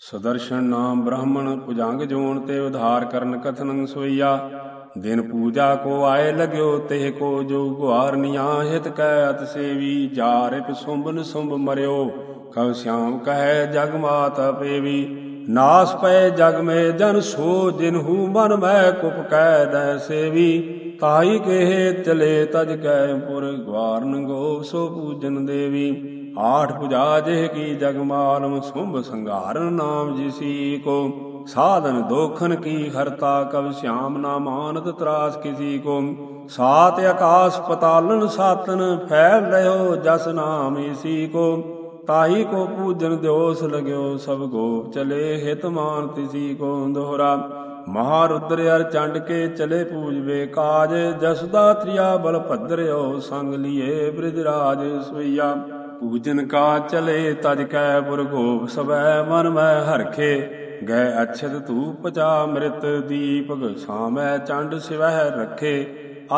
ਸੁਦਰਸ਼ਨ ਨਾਮ ਬ੍ਰਾਹਮਣ ਪੁਜੰਗ ਜੋਨ ਤੇ ਉਧਾਰ ਕਰਨ ਕਥਨੰ ਸੋਈਆ ਦਿਨ ਪੂਜਾ ਕੋ ਆਏ ਲਗਿਓ, ਤੇ ਕੋ ਜੋ ਗੁਹਾਰ ਨਿਆਹਿਤ ਕੈ ਅਤ ਸੇਵੀ। ਜਾਰਿਪ ਸੁੰਬਨ ਸੁੰਬ ਮਰਿਓ, ਕਉ ਸਿਆਮ ਕਹੈ ਜਗ ਮਾਤ ਪੇਵੀ ਨਾਸ ਪਏ ਜਗ ਮੇ ਜਨ ਸੋ ਜਿਨਹੂ ਮਨ ਮੈਂ ਕੁਪ ਕੈ ਦੈ ਸੇਵੀ। ਤਾਈ ਕਹੇ ਚਲੇ ਤਜ ਕੈ ਪੁਰ ਗਵਾਰਨ ਗੋ ਸੋ ਪੂਜਨ ਦੇਵੀ। ਆਠ ਪੁਜਾ ਜਿਹ ਕੀ ਜਗਮਾਲਮ ਸੁੰਭ ਸੰਘਾਰਨ ਨਾਮ ਜਿਸੀ ਕੋ। ਸਾਧਨ ਦੋਖਨ ਕੀ ਹਰਤਾ ਕਬ ਸ਼ਾਮ ਨਾ ਮਾਨਤ ਤਰਾਸ ਕਿਸੀ ਕੋ। ਸਾਤ ਆਕਾਸ ਪਤਾਲਨ ਸਾਤਨ ਫੈਲ ਰਹਿਓ ਜਸ ਨਾਮ ਇਸੀ ਕੋ। ਤਾਹੀ ਕੋ ਪੂਜਨ ਦਿਓਸ ਲਗਿਓ ਸਭ ਗੋ ਚਲੇ ਹਿਤ ਮਾਨ ਤਿਸੀ ਕੋ ਦੋਹਰਾ। ਮਹਾਰੁਦਰ ਅਰ ਚੰਡ ਕੇ ਚਲੇ ਪੂਜਵੇ ਕਾਜ ਜਸਦਾ ਤ੍ਰਿਆ ਬਲ ਭਦਰਿਓ ਸੰਗ ਲੀਏ ਬ੍ਰਿਜ ਰਾਜ ਸਵਈਆ। ਪੂਜਨ ਕਾ ਚਲੇ ਤਜ ਕੈ ਪੁਰ ਗੋਪ ਸਬੈ ਮਨ ਮੈਂ ਹਰਖੇ ਗਏ ਅਛਤ ਧੂਪ ਚਾ ਅੰਮ੍ਰਿਤ ਦੀਪਕ ਸਾਮੈ ਚੰਡ ਸਿਵਹਿ ਰਖੇ।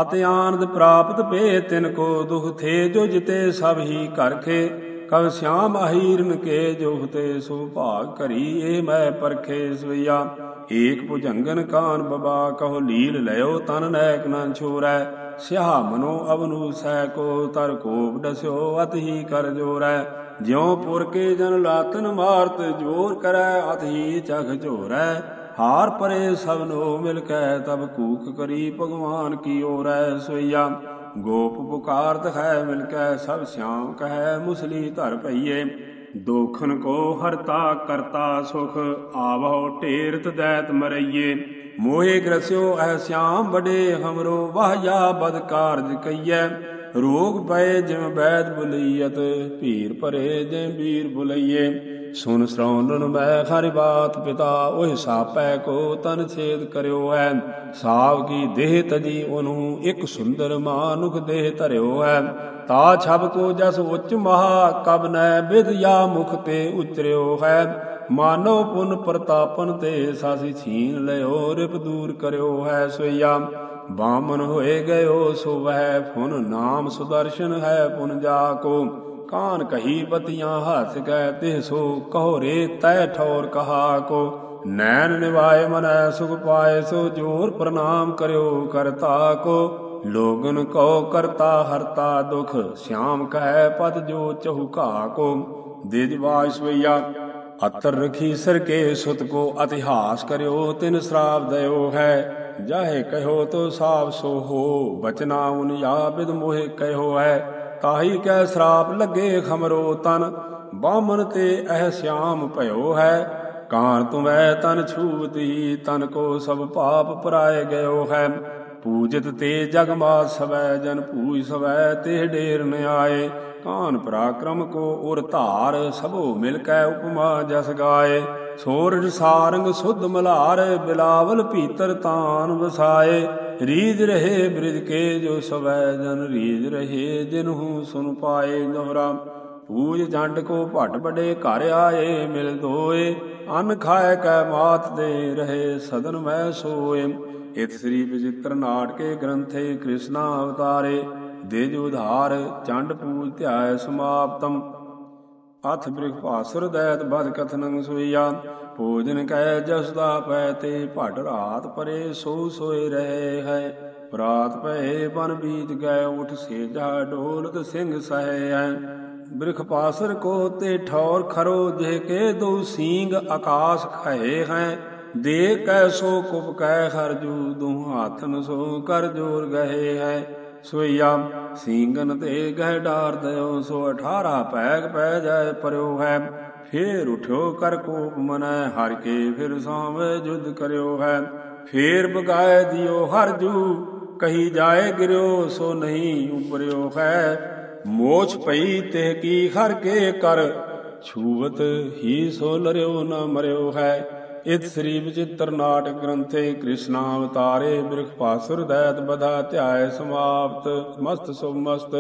ਅਤ ਆਨੰਦ ਪ੍ਰਾਪਤ ਪੇ ਤਿਨ ਕੋ ਦੁਖ ਥੇ ਜੋ ਜਿਤੇ ਸਭ ਹੀ ਕਰਖੇ। ਕਵ ਸਿਆਮ ਅਹੀਰਨ ਕੇ ਜੋ ਤੇ ਸੋ ਭਾਗ ਕਰੀ ਏ ਮੈਂ ਪਰਖੇ ਸਵਈਆ। ਏਕ ਭੁਜੰਗਨ ਕਾਨ ਬਬਾ, ਕਹੋ ਲੀਲ ਲਿਓ ਤਨ ਨੈਕ ਨਾ ਛੋਰੈ। ਸਿਹਾ ਮਨੋ ਅਵਨੂ ਸਹਿ ਕੋ ਤਰ ਕੋਪ ਡਸਿਓ, ਅਤ ਹੀ ਕਰ ਜੋਰੈ। ਜਿਉ ਪੁਰ ਕੇ ਜਨ ਲਾਤਨ ਮਾਰਤ, ਜੋਰ ਕਰੈ, ਅਤ ਹੀ ਚਖ ਝੋਰੈ। ਹਾਰ ਪਰੇ ਸਭਨੋ ਮਿਲ ਕੈ, ਤਬ ਕੂਕ ਕਰੀ ਭਗਵਾਨ ਕੀ ਓਰੈ ਸੋਈਆ। ਗੋਪ ਪੁਕਾਰਤ ਹੈ ਮਿਲ ਕੈ, ਸਭ ਸਿਆਮ ਕਹੈ, ਮੁਸਲੀ ਧਰ ਪਈਏ ਦੋਖਨ ਕੋ ਹਰਤਾ ਕਰਤਾ ਸੁਖ, ਆਵਹੁ ਢੇਰਤ ਦੈਤ ਮਰਈਏ। ਮੋਏ ਗ੍ਰਸਿਓ ਐ ਸਿਆਮ ਬੜੇ ਹਮਰੋ ਵਾਹਿਆ ਬਦ ਕਾਰਜ ਕਈਐ। ਰੋਗ ਪਏ ਜਿਮ ਬੈਦ ਬੁਲਈਤ ਭੀਰ ਭਰੇ ਜਿਮ ਵੀਰ ਬੁਲਈਏ। ਸੁਨ ਸ੍ਰਵਣਨ ਮੈਂ ਹਰਿ ਬਾਤ ਪਿਤਾ, ਉਹ ਸਾਪੈ ਕੋ ਤਨ ਛੇਦ ਕਰਿਓ ਹੈ। ਸਾਵ ਕੀ ਦੇਹ ਤਜੀ ਉਹਨੂੰ ਇੱਕ ਸੁੰਦਰ ਮਾਨੁਖ ਦੇਹ ਧਰਿਓ ਹੈ। ਤਾ ਛਬ ਕੋ ਜਸ ਉੱਚ ਮਹਾ ਕਬ ਨੈ ਵਿਦ ਯਾ ਮੁਖ ਤੇ ਉਤਰਿਓ ਹੈ। ਮਾਨੋ ਪੁਨ ਪ੍ਰਤਾਪਨ ਤੇ ਸਾਸੀ ਛੀਨ ਲਿਓ, ਰਿਪ ਦੂਰ ਕਰਿਓ ਹੈ ਸੋਇਆ ਬਾਮਨ ਹੋਏ ਗਇਓ ਸੋ ਵਹਿ ਫੁਨ ਨਾਮ ਸੁਦਰਸ਼ਨ ਹੈ ਪੁਨ ਜਾ ਕੋ। ਕਾਨ ਕਹੀ ਪਤੀਆਂ ਹੱਥ ਗਏ ਤਿਹ ਸੋ ਕਹੋ ਰੇ ਤੈ ਠੌਰ ਕਹਾ ਕੋ। ਨੈਣ ਨਿਵਾਏ ਮਨੈ ਸੁਖ ਪਾਏ ਸੋ ਜੋਰ ਪ੍ਰਣਾਮ ਕਰਿਓ ਕਰਤਾ ਕੋ। ਲੋਗਨ ਕਉ ਕਰਤਾ ਹਰਤਾ ਦੁਖ, ਸਿਆਮ ਕਹਿ ਪਤ ਜੋ ਚਹੂ ਘਾ ਕੋ। ਦਿਜ ਵਾਸ਼ਵਈਆ ਅਤਰ ਰਖੀ ਸਰ ਕੇ ਸੁਤ ਕੋ ਇਤਿਹਾਸ ਕਰਿਓ ਤਿਨ ਸ਼ਰਾਪ ਦਇਓ ਹੈ। ਜਾਹੇ ਕਹਿਓ ਤੋ ਸਾਬ ਸੋ ਹੋ ਬਚਨਾ ਉਨ ਯਾ ਬਿਦ ਮੋਹਿ ਕਹਿਓ ਹੈ ਤਾਹੀ ਕੈ ਸ਼ਰਾਪ ਲੱਗੇ ਖਮਰੋ ਤਨ ਬਾਮਨ ਤੇ ਅਹ ਸਿਆਮ ਭਇਓ ਹੈ ਕਾਂ ਤੁਮੈ ਤਨ ਛੂਵਤੀ ਤਨ ਕੋ ਸਭ ਪਾਪ ਪਰਾਏ ਗਇਓ ਹੈ, ਪੂਜਿਤ ਤੇ ਜਗ ਮਾ ਸਵੈ ਜਨ ਪੂਜ ਸਵੈ ਤੇ ਡੇਰ ਨ ਆਏ ਕਾਨ ਪਰਾਕਰਮ ਕੋ ਉਰ ਧਾਰ, ਸਭੋ ਮਿਲ ਕੈ ਉਪਮਾ ਜਸ ਗਾਏ। ਸੋਰਜ ਸਾਰੰਗ ਸੁਧ ਮਲਾਰ, ਬਿਲਾਵਲ ਭੀਤਰ ਤਾਨ ਵਸਾਏ। ਰੀਜ ਰਹੇ ਬ੍ਰਿਜ ਕੇ ਜੋ ਸਵੈ ਜਨ ਰੀਜ ਰਹੇ ਜਿਨਹੂ ਸੁਨ ਪਾਏ ਦੋਹਰਾ ਪੂਜ ਜੰਡ ਕੋ ਭਟ ਬੜੇ ਘਰ ਆਏ, ਮਿਲ ਦੋਏ ਅਨ ਖਾਏ ਕੈ ਮਾਤ ਦੇ ਰਹੇ ਸਦਨ ਮੈਂ ਸੋਏ। ਇਤ ਸ੍ਰੀ ਵਿਚਿਤ੍ਰ ਨਾਟਕੇ ਗ੍ਰੰਥੇ ਕ੍ਰਿਸ਼ਨਾ ਅਵਤਾਰੇ। ਦੇਜ ਉਧਾਰ, ਚੰਡ ਪੂਜ ਧਿਆਇ ਸਮਾਪਤਮ। ਅਥ ਬ੍ਰਿਖ ਭਾਸੁਰ ਦੈਤ ਬਦ ਕਥਨੰ ਸੋਈਆ, ਭੋਜਨ ਕਹਿ ਜਸਦਾ ਪੈ, ਤੇ ਭਟ ਰਾਤ ਪਰੇ ਸੋ ਸੋਏ ਰਹੇ ਹੈ। ਰਾਤ ਪਏ ਬਨ ਬੀਤ ਗਏ ਉਠ ਸੇਜਾ ਢੋਲਤ ਸਿੰਘ ਸਹਿ ਐ ਬ੍ਰਿਖ ਪਾਸਰ ਕੋ ਤੇ ਠੌਰ ਖਰੋ, ਜੇ ਕੇ ਦੋ ਸੀਂਗ ਆਕਾਸ਼ ਖਏ ਹੈ। ਦੇ ਕੈ ਸੋ ਕੁਪ ਕੈ ਹਰਜੂ ਦੋ ਹਾਥਨ ਸੋ ਕਰ ਜੋਰ ਗਏ ਹੈ। ਸੋਈਆ ਸਿੰਘਨ ਤੇ ਗਹਿ ਡਾਰ ਦਇਓ ਸੋ 18 ਪੈਗ ਪੈ ਜਾਏ, ਪਰਿਓ ਹੈ। ਫੇਰ ਉਠਿਓ ਕਰ ਕੋਪ ਮਨੈ, ਹਰ ਕੇ ਫਿਰ ਸਾਵੇਂ ਜੁਦ ਕਰਿਓ ਹੈ। ਫੇਰ ਬਗਾਏ ਦਿਓ ਹਰ ਜੂ, ਕਹੀ ਜਾਏ ਗਿਰਿਓ, ਸੋ ਨਹੀਂ ਉਪਰਿਓ ਹੈ। ਮੋਛ ਪਈ ਤੇ ਕੀ ਹਰ ਕੇ ਕਰ, ਛੂਵਤ ਹੀ ਸੋ ਲਰਿਓ ਨਾ ਮਰਿਓ ਹੈ। ਇਤ ਸ੍ਰੀ ਵਿਚਿਤ੍ਰ ਨਾਟਕ ਗ੍ਰੰਥੇ ਕ੍ਰਿਸ਼ਨਾ ਅਵਤਾਰੇ ਬਿਰਖ ਪਾਸੁਰ ਦੈਤ ਬਧਾ ਧਿਆਏ ਸਮਾਪਤ, ਮਸਤ ਸੁਭ ਮਸਤ।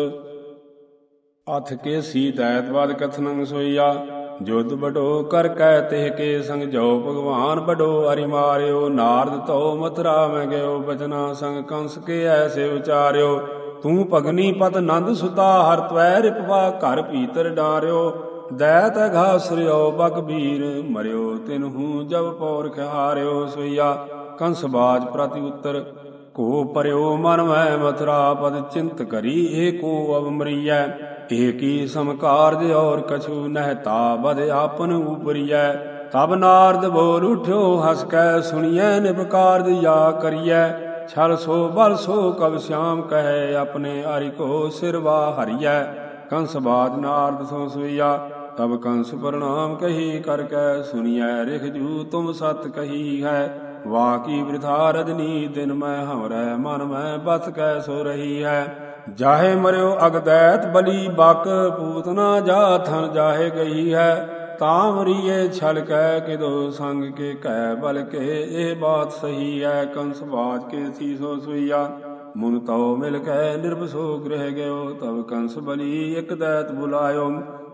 ਅਥ ਕੇ ਸੀ ਦੈਤਵਾਦ ਕਥਨੰ ਸੋਈਆ ਜੁਦ ਬਡੋ ਕਰ ਕੈ ਤਿਹ ਕੇ ਸੰਗ ਜੋ ਭਗਵਾਨ ਬਡੋ ਅਰਿ ਮਾਰਿਓ, ਨਾਰਦ ਤੋ ਮਥਰਾ ਮੈਂ ਗਇਓ, ਬਚਨਾ ਸੰਗ ਕੰਸ ਕੇ ਐਸੇ ਵਿਚਾਰਿਓ ਤੂੰ ਭਗਨੀ ਪਤ ਨੰਦ ਸੁਤਾ, ਹਰ ਤਵੈ ਰਿਪਵਾ ਘਰ ਭੀਤਰ ਡਾਰਿਓ। ਦੈਤ ਘਾਸਰਿਓ ਬਕਬੀਰ ਮਰਿਓ ਤਿਨਹੂ ਜਬ ਪੌਰ ਖਿਹਾਰਿਓ ਸੋਈਆ। ਕੰਸ ਬਾਜ ਪ੍ਰਤੀ ਉਤਰ, ਕੋ ਪਰਿਓ ਮਨ ਮੈਂ ਮਥਰਾ, ਪਦ ਚਿੰਤ ਕਰੀ ਏਕੋ ਅਵਮਰੀਐ ਏਕੀ ਸਮਕਾਰਜ ਔਰ ਕਛੂ ਨਹਿਤਾ ਬਦ ਆਪਨ ਉਪਰੀਐ। ਤਬ ਨਾਰਦ ਬੋਲ ਉਠਿਓ, ਹਸ ਕੈ ਸੁਣੀਐ ਨਿਪਕਾਰਜ ਯਾ ਕਰੀਐ। ਛਲ ਸੋ ਬਲ ਸੋ ਕਬ ਸ਼ਿਆਮ ਕਹੈ, ਆਪਣੇ ਹਰਿ ਕੋ ਸਿਰਵਾ ਹਰੀਐ। ਕੰਸ ਬਾਜ ਨਾਰਦ ਸੋ ਸੁਈਆ। ਤਬ ਕੰਸ ਪ੍ਰਣਾਮ ਕਹੀ ਕਰ ਕੈ, ਸੁਣੀਐ ਰਿਖ ਜੂ ਤੁਮ ਸਤ ਕਹੀ ਹੈ। ਵਾਕੀ ਬ੍ਰਿਥਾ ਰਜਨੀ, ਦਿਨ ਮੈਂ ਹਮਰੈ, ਮਨ ਮੈਂ ਬਸ ਕੈ, ਸੋ ਰਹੀ ਹੈ। ਜਾਹੇ ਮਰਿਓ ਅਗਦੈਤ ਬਲੀ, ਬਕ ਪੂਤਨਾ ਜਾ ਥਨ ਜਾਹੇ ਗਈ ਹੈ। ਤਾਮਰੀਏ ਛਲ ਕੈ, ਕਿਦੋ ਸੰਗ ਕੇ ਕਹਿ ਬਲ ਕੇ ਇਹ ਬਾਤ ਸਹੀ ਹੈ। ਕੰਸ ਬਾਜ ਕੇ ਸੀ ਸੋ ਸੁਈਆ, ਮੁਨ ਤਉ ਮਿਲ ਕੈ ਨਿਰਭਸੋ ਗ੍ਰਹਿ ਗਇਓ ਤਬ ਕੰਸ ਬਲੀ ਇਕ ਦੈਤ ਬੁਲਾਇਓ।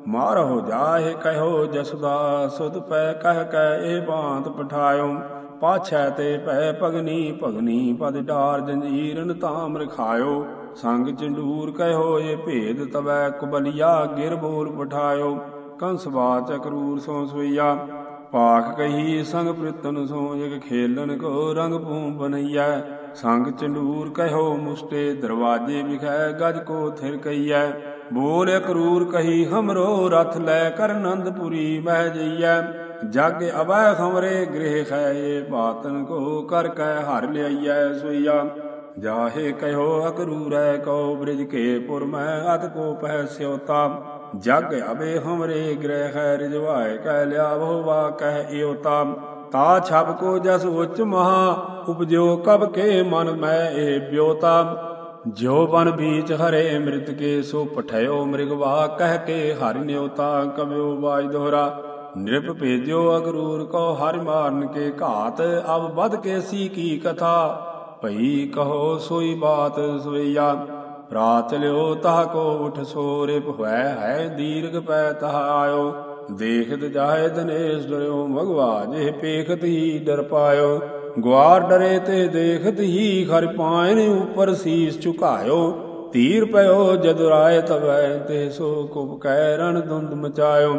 ਮਾਰਹੁ ਜਾਹੇ ਕਹਿਓ ਜਸਦਾ, ਸੁਧ ਪੈ ਕਹਿ ਕੈ ਇਹ ਬਾਤ ਪਠਾਇਓ। ਪਾਛੈ ਤੇ ਪੈ ਭਗਨੀ ਭਗਨੀ ਪਦ ਡਾਰ ਜੰਜੀਰਨ ਤਾਮ ਰਖਾਇਓ। ਸੰਗ ਚੰਡੂਰ ਕਹਿਓ ਇਹ ਭੇਦ ਤਵੈ ਕੁਬਲਿਆ, ਗਿਰ ਬੋਲ ਪਠਾਇਓ। ਕੰਸ ਬਾਚ ਕਰੂਰ ਸੋ ਸੋਈਆ ਪਾਖ ਕਹੀ ਸੰਗ ਪ੍ਰਿਤਨ ਸੋ ਇਕ ਖੇਲਣ ਕੋ ਰੰਗ ਭੂ ਬਨਈਐ ਸੰਗ ਚੰਡੂਰ ਕਹਿਓ ਮੁਸਟੇ ਦਰਵਾਜੇ ਵਿਖੈ ਗਜ ਕੋ ਥਿਰ ਕਈਐ। ਬੋਲ ਕਰੂਰ ਕਹੀ ਹਮਰੋ ਰਥ ਲੈ ਕਰ ਨੰਦਪੁਰੀ ਮਹਿ ਜਈਐ। ਜਗ ਅਵੈ ਹਮਰੇ ਗ੍ਰਹਿ ਖੈ ਬਾਤਨ ਕੋ ਕਰ ਕੈ ਹਰ ਲਿਆਈਐ ਸੋਈਆ। ਜਾਹੇ ਕਹਿਓ ਅਕਰੂਰੈ ਕਉ ਬ੍ਰਿਜ ਕੇ ਪੁਰ ਮੈਂ ਅਤ ਕੋ ਪਹਿ ਸਿਉਤਾ। ਜਗ ਅਬੇ ਹਮਰੇ ਗ੍ਰਹਿ ਹੈ ਰਿਜਵਾਏ ਕਹਿ ਲਿਆ ਬਹੁ ਵਾ ਕਹਿ ਏਉਤਾ ਤਾ ਛਬ ਕੋ ਜਸ ਉਚ ਮਹਾ, ਉਪਜਿਓ ਕਬ ਕੇ ਮਨ ਮੈਂ ਇਹ ਬਿਉਤਾ। ਜਿਉ ਬਨ ਬੀਚ ਹਰੇ ਮ੍ਰਿਤ ਕੇ ਸੋ ਪਠਿਓ ਮ੍ਰਿਗਵਾ ਕਹਿ ਕੇ ਹਰਿ ਨਿਉਤਾ ਕਬਿਓ ਬਾਜ ਦੋਹਰਾ। ਨਿਰਪ ਭੇਜਿਓ ਅਗਰੂਰ ਕੋ ਹਰਿ ਮਾਰਨ ਕੇ ਘਾਤ, ਅਬ ਬਦ ਕੇ ਸੀ ਕੀ ਕਥਾ? ਭਈ ਕਹੋ ਸੋਈ ਬਾਤ ਸੋਈਆ, ਰਾਤ ਲਿਓ ਤਾਹ ਕੋ ਉਠ ਸੋ ਰਿਪ ਹੋਇ ਹੈ ਦੀਰਘ ਪੈ ਤਹ ਆਇਓ। ਦੇਖਤ ਜਾਏ ਦਨੇਸ਼ ਡਰਿਓ ਮਗਵਾ ਜੇ ਪੇਖਤ ਹੀ ਡਰ ਪਾਇਓ। ਗਵਾਰ ਡਰੇ ਤੇ ਦੇਖਤ ਹੀ ਖਰ ਪਾਇਨ ਉਪਰ ਸੀਸ ਝੁਕਾਇਓ। ਤੀਰ ਪਇਓ ਜਦ ਰਾਏ ਤਵੈ ਤੇ ਸੋ ਕੁਪ ਕੈ ਰਣ ਦੁੰਦ ਮਚਾਇਓ।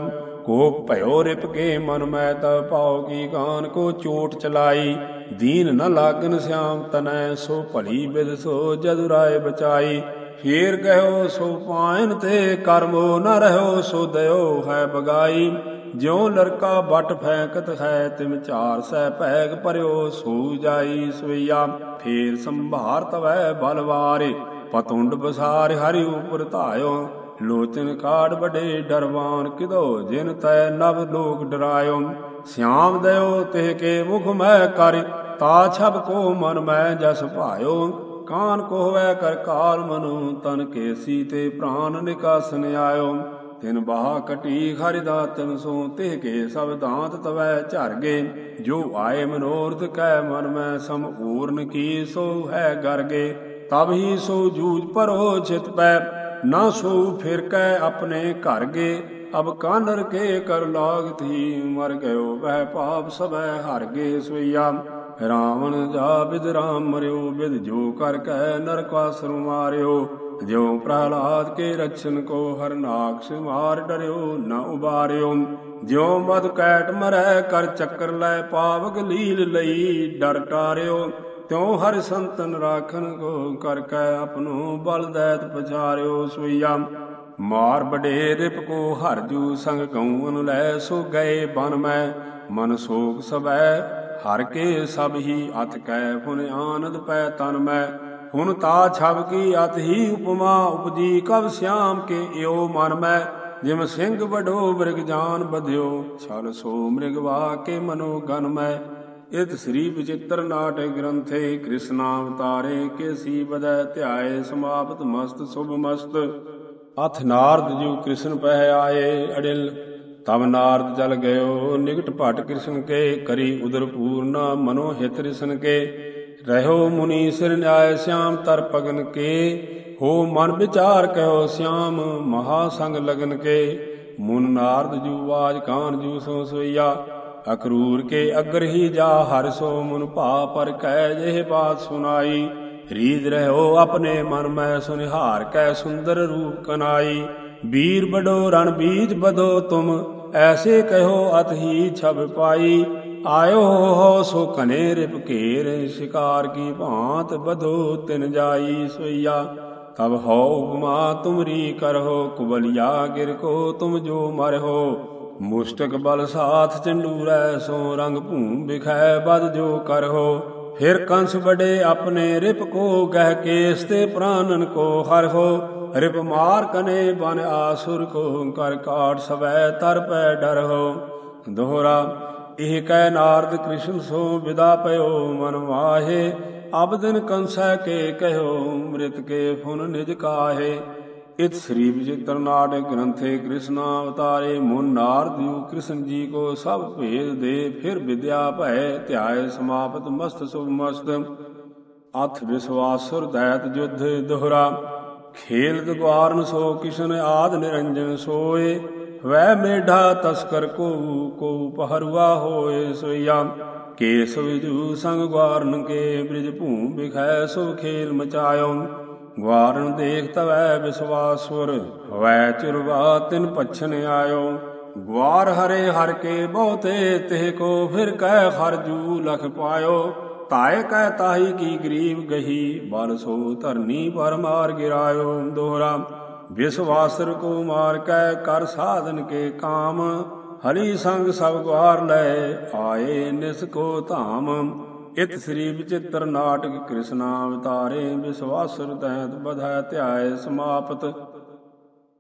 ਕੋਪ ਭਇਓ ਰਿਪ ਕੇ ਮਨ ਮੈਂ ਤ ਪਾਉ ਕੀ ਕਾਨ ਕੋ ਚੋਟ ਚਲਾਈ। ਦੀਨ ਨ ਲਾਗਨ ਸਿਆਮ ਤਨੈ ਸੋ ਭਲੀ ਬਿਦ ਸੋ ਜਦ ਰਾਏ ਬਚਾਈ। ਫੇਰ ਕਹਿਓ ਸੋ ਪਾਇਨ ਤੇ ਕਰਮੋ ਨ ਰਹਿਓ ਸੋ ਦਇਓ ਹੈ ਬਗਾਈ। ਜਿਉ ਲੜਕਾ ਬਟ ਫੈਂਕਤ ਹੈ, ਤਿਮ ਚਾਰ ਸਹਿ ਭੈਗ ਭਰਿਓ, ਸੋ ਜਾਈ ਸਵਈਆ। ਫੇਰ ਸੰਭਾਰ ਤਵੈ ਬਲਵਾਰੇ ਪਤੁੰਡ ਬਸਾਰ ਹਰਿ ਉਪਰ ਧਾਇਓ। ਲੋਚਨ ਕਾੜ ਬੜੇ ਡਰਵਾਨ ਕਿਦੋ, ਜਿਨ ਤੈ ਨਵ ਲੋਕ ਡਰਾਇਓ। ਸਿਆਮ ਦਇਓ ਤੇ ਕੇ ਮੁਖ ਮੈਂ ਕਰ, ਤਾ ਛਬ ਕੋ ਮਨ ਮੈਂ ਜਸ ਭਾਇਓ। ਕਾਨ ਕੋਹਵੈ ਕਰ ਕਾਲ ਮਨੋ, ਤਨ ਕੇਸੀ ਤੇ ਪ੍ਰਾਨ ਨਿਕਾਸਨ ਆਇਓ। ਤਿਨ ਬਾਹ ਕਟੀ ਖਰਿ ਦਾਤਨ ਸੋ, ਤੇ ਕੇ ਸਭ ਦਾਂਤ ਤਵੈ ਝਰ ਗੇ ਜੋ ਆਏ ਮਨੋਰਥ ਕੈ ਮਨ ਮੈਂ, ਸਮ ਊਰਨ ਕੀ ਸੋ ਹੈ ਗਰਗੇ। ਤਬ ਹੀ ਸੋ ਜੂਝ ਪਰੋ ਚਿਤ ਪੈ, ਨਾ ਸੋ ਫਿਰ ਕੈ ਆਪਣੇ ਘਰ ਗੇ ਅਬ ਕਾਨਰ ਕੇ ਕਰ ਲਾਗ ਥੀ ਮਰ ਗਇਓ, ਵਹਿ ਪਾਪ ਸਭੈ ਹਰ ਗੇ ਸੋਈਆ ਰਾਵਣ ਜਾ ਬਿਦ ਰਾਮ ਮਰਿਓ, ਬਿਦ ਜੋ ਕਰ ਕੈ ਨਰਕਾਸੁਰ ਮਾਰਿਓ। ਜਿਉ ਪ੍ਰਹਲਾਦ ਕੇ ਰਛਨ ਕੋ ਹਰਨਾਕਸ਼ ਮਾਰ ਡਰਿਓ, ਨ ਉਬਾਰਿਓ। ਜਿਉ ਮਦ ਕੈਟ ਮਰੈ, ਕਰ ਚੱਕਰ ਲੈ ਪਾਵਕ ਲੀਲ ਲਈ ਡਰ ਟਾਰਿਓ। ਤਿਉ ਹਰ ਸੰਤਨ ਰਾਖਨ ਕੋ ਕਰ ਕੈ ਆਪਨੋ ਬਲ ਦੈਤ ਪਛਾਰਿਓ ਸੋਈਆ। ਮਾਰ ਬਡੇ ਰਿਪ ਕੋ ਹਰਜੂ ਸੰਗ ਗਉਨ ਲੈ ਸੋ ਗਏ ਬਨ ਮੈਂ। ਮਨ ਸੋਗ ਸਬੈ ਹਰ ਕੇ ਸਭ ਹੀ ਅਥ ਕੈ ਫੁਨ ਆਨੰਦ ਪੈ ਤਨ ਮੈਂ। ਹੁਣ ਤਾ ਛਬ ਕੀ ਅਤ ਹੀ ਉਪਮਾ, ਉਪਜੀ ਕਬ ਸਿਆਮ ਕੇ ਏਓ ਮਨ ਮੈਂ। ਜਿਮ ਸਿੰਘ ਵਡੋ ਬ੍ਰਿਗ ਜਾਨ ਬਧਿਓ, ਛਲ ਸੋ ਮ੍ਰਿਗਵਾ ਕੇ ਮਨੋ ਗਨ ਮੈਂ। ਇਤ ਸ੍ਰੀ ਵਿਚਿਤ੍ਰ ਨਾਟ ਗ੍ਰੰਥੇ ਕ੍ਰਿਸ਼ਨਾ ਅਵਤਾਰੇ ਕੇ ਸੀ ਬਦੈ ਧਿਆਏ, ਸਮਾਪਤ ਮਸਤ ਸੁਭ ਮਸਤ। ਅਥ ਨਾਰਦ ਜੂ ਕ੍ਰਿਸ਼ਨ ਪਹਿ ਆਏ, ਅੜਿਲ ਤਬ ਨਾਰਦ ਜਲ ਗਇਓ ਨਿਕਟ ਭਟ ਕ੍ਰਿਸ਼ਨ ਕੇ, ਕਰੀ ਉਦਰ ਪੂਰਨਾ ਮਨੋ ਹਿਤ ਰਿਸਨ ਕੇ। ਰਹਿਓ ਮੁਨੀ ਸਿਰ ਨਿਆਇ ਸਿਆਮ ਤਰ ਪਗਨ ਕੇ, ਹੋ ਮਨ ਵਿਚਾਰ ਕਹਿਓ ਸਿਆਮ ਮਹਾ ਸੰਗ ਲਗਨ ਕੇ। ਮੁਨ ਨਾਰਦ ਜੂ ਆਜ ਕਾਨ ਜੂ ਸੋ ਸੋਈਆ, ਅਕਰੂਰ ਕੇ ਅਗਰ ਹੀ ਜਾ ਹਰ ਸੋ ਮੁਨ ਭਾ ਪਰ ਕਹਿ ਜਿਹੇ ਬਾਤ ਸੁਨਾਈ। ਰੀਜ ਰਹਿਓ ਆਪਣੇ ਮਨ ਮੈਂ ਸੁਨਿਹਾਰ ਕੈ ਸੁੰਦਰ ਰੂਪ ਕਨਾਈ। ਵੀਰ ਬਡੋ ਰਣ ਬੀਜ ਬਦੋ ਤੁਮ ਐਸੇ ਕਹਿਓ ਅਤ ਹੀ ਛਬ ਪਾਈ। ਆਇਓ ਹੋ ਸੋ ਕਨੇ ਰਿਪ ਘੇਰ, ਸ਼ਿਕਾਰ ਕੀ ਭਾਂਤ ਬਧੋ ਤਿਨ ਜਾਈ ਸੋਈਆ ਤਬ ਹੋ ਉਪਮਾ ਤੁਮਰੀ ਕਰਹੁ, ਕੁਬਲਿਆ ਗਿਰ ਕੋ ਤੁਮ ਜੋ ਮਰਹੋ। ਮੁਸ਼ਟਕ ਬਲ ਸਾਥ ਚੰਡੂਰੈ, ਸੋ ਰੰਗ ਭੂਮ ਬਿਖੈ ਬਦ ਜੋ ਕਰਹੁ। ਫਿਰ ਕੰਸ ਬੜੇ ਆਪਣੇ ਰਿਪ ਕੋ ਗਹਿ ਕੇਸ ਤੇ ਪ੍ਰਾਨਨ ਕੋ ਹਰਹੋ। ਰਿਪ ਮਾਰ ਕਨੇ ਬਨ ਆਸੁਰ ਕੋ ਕਰ ਕਾਟ ਸਵੈ ਤਰ ਪੈ ਡਰਹੋ ਦੋਹਰਾ, ਇਹ ਕਹਿ ਨਾਰਦ ਕ੍ਰਿਸ਼ਨ ਸੋ ਵਿਦਾ ਪਇਓ, ਮਨ ਮਾਹੇ, ਅਬ ਕੰਸੈ ਕੇ ਕਹਿਓ, ਮ੍ਰਿਤ ਕੇ ਫੁਨ ਨਿਜ ਕਾਹੇ। ਇਤ ਸ੍ਰੀ ਵਿਜਿਤਰ ਨਾਟਕ ਗ੍ਰੰਥੇ ਕ੍ਰਿਸ਼ਨ ਅਵਤਾਰੇ, ਮੁਨ ਨਾਰਦਿਉ ਕ੍ਰਿਸ਼ਨ ਜੀ ਕੋ ਸਭ ਭੇਦ ਦੇ, ਫਿਰ ਵਿਦਿਆ ਭੈ ਧਿਆਏ ਸਮਾਪਤ ਮਸਤ ਸੁਭ ਮਸਤ। ਅਥ ਵਿਸਵਾਸੁਰ ਦੈਤ ਜੁਧ, ਦੋਹਰਾ ਖੇਲ ਦਗਵਾਰਨ ਸੋ ਕਿਸ਼ਨ ਆਦ ਨਿਰੰਜਨ ਸੋਏ ਵੈ ਮੇਢਾ ਤਸਕਰ ਕੋ ਕੋ ਪਹਰਵਾ ਹੋਏ ਸੋਇਆ ਕੇਸ ਵਿਜੂ ਸੰਗ ਗਵਾਰਨ ਕੇ ਬ੍ਰਿਜ ਭੂਮ ਬਿਖੈ ਸੁਭ ਖੇਲ ਮਚਾਇਓ ਗਵਾਰਨ ਦੇਖ ਤਵੈ ਵਿਸਵਾਸੁਰ ਵੈ ਚੁਰਵਾ ਤਿਨ ਪਛਨ ਆਇਓ ਗਵਾਰ ਹਰੇ ਹਰ ਕੇ ਬਹੁਤੇ ਤਿਹ ਕੋ, ਫਿਰ ਕਹਿ ਹਰ ਜੂ ਲਖ ਪਾਇਓ ਤਾਇ ਕਹਿ ਤਾਹੀ ਕੀ ਗਰੀਬ ਗਹੀ, ਬਲ ਸੋ ਧਰਨੀ ਪਰ ਮਾਰ ਗਿਰਾਇਓ ਦੋਹਰਾ। ਵਿਸਵਾਸਰ ਕੋ ਮਾਰ ਕੈ ਕਰ ਸਾਧਨ ਕੇ ਕਾਮ ਹਰੀ ਸੰਗ ਸਭ ਗਵਾਰ ਲੈ ਆਏ ਨਿਸ ਕੋ ਧਾਮ। ਇਤ ਸ੍ਰੀ ਵਿਚਿਤ੍ਰ ਨਾਟਕ ਕ੍ਰਿਸ਼ਨ ਅਵਤਾਰੇ, ਵਿਸ਼ਵਾਸੁਰ ਤੈਤ ਬਧਾਇ ਧਿਆਏ ਸਮਾਪਤ।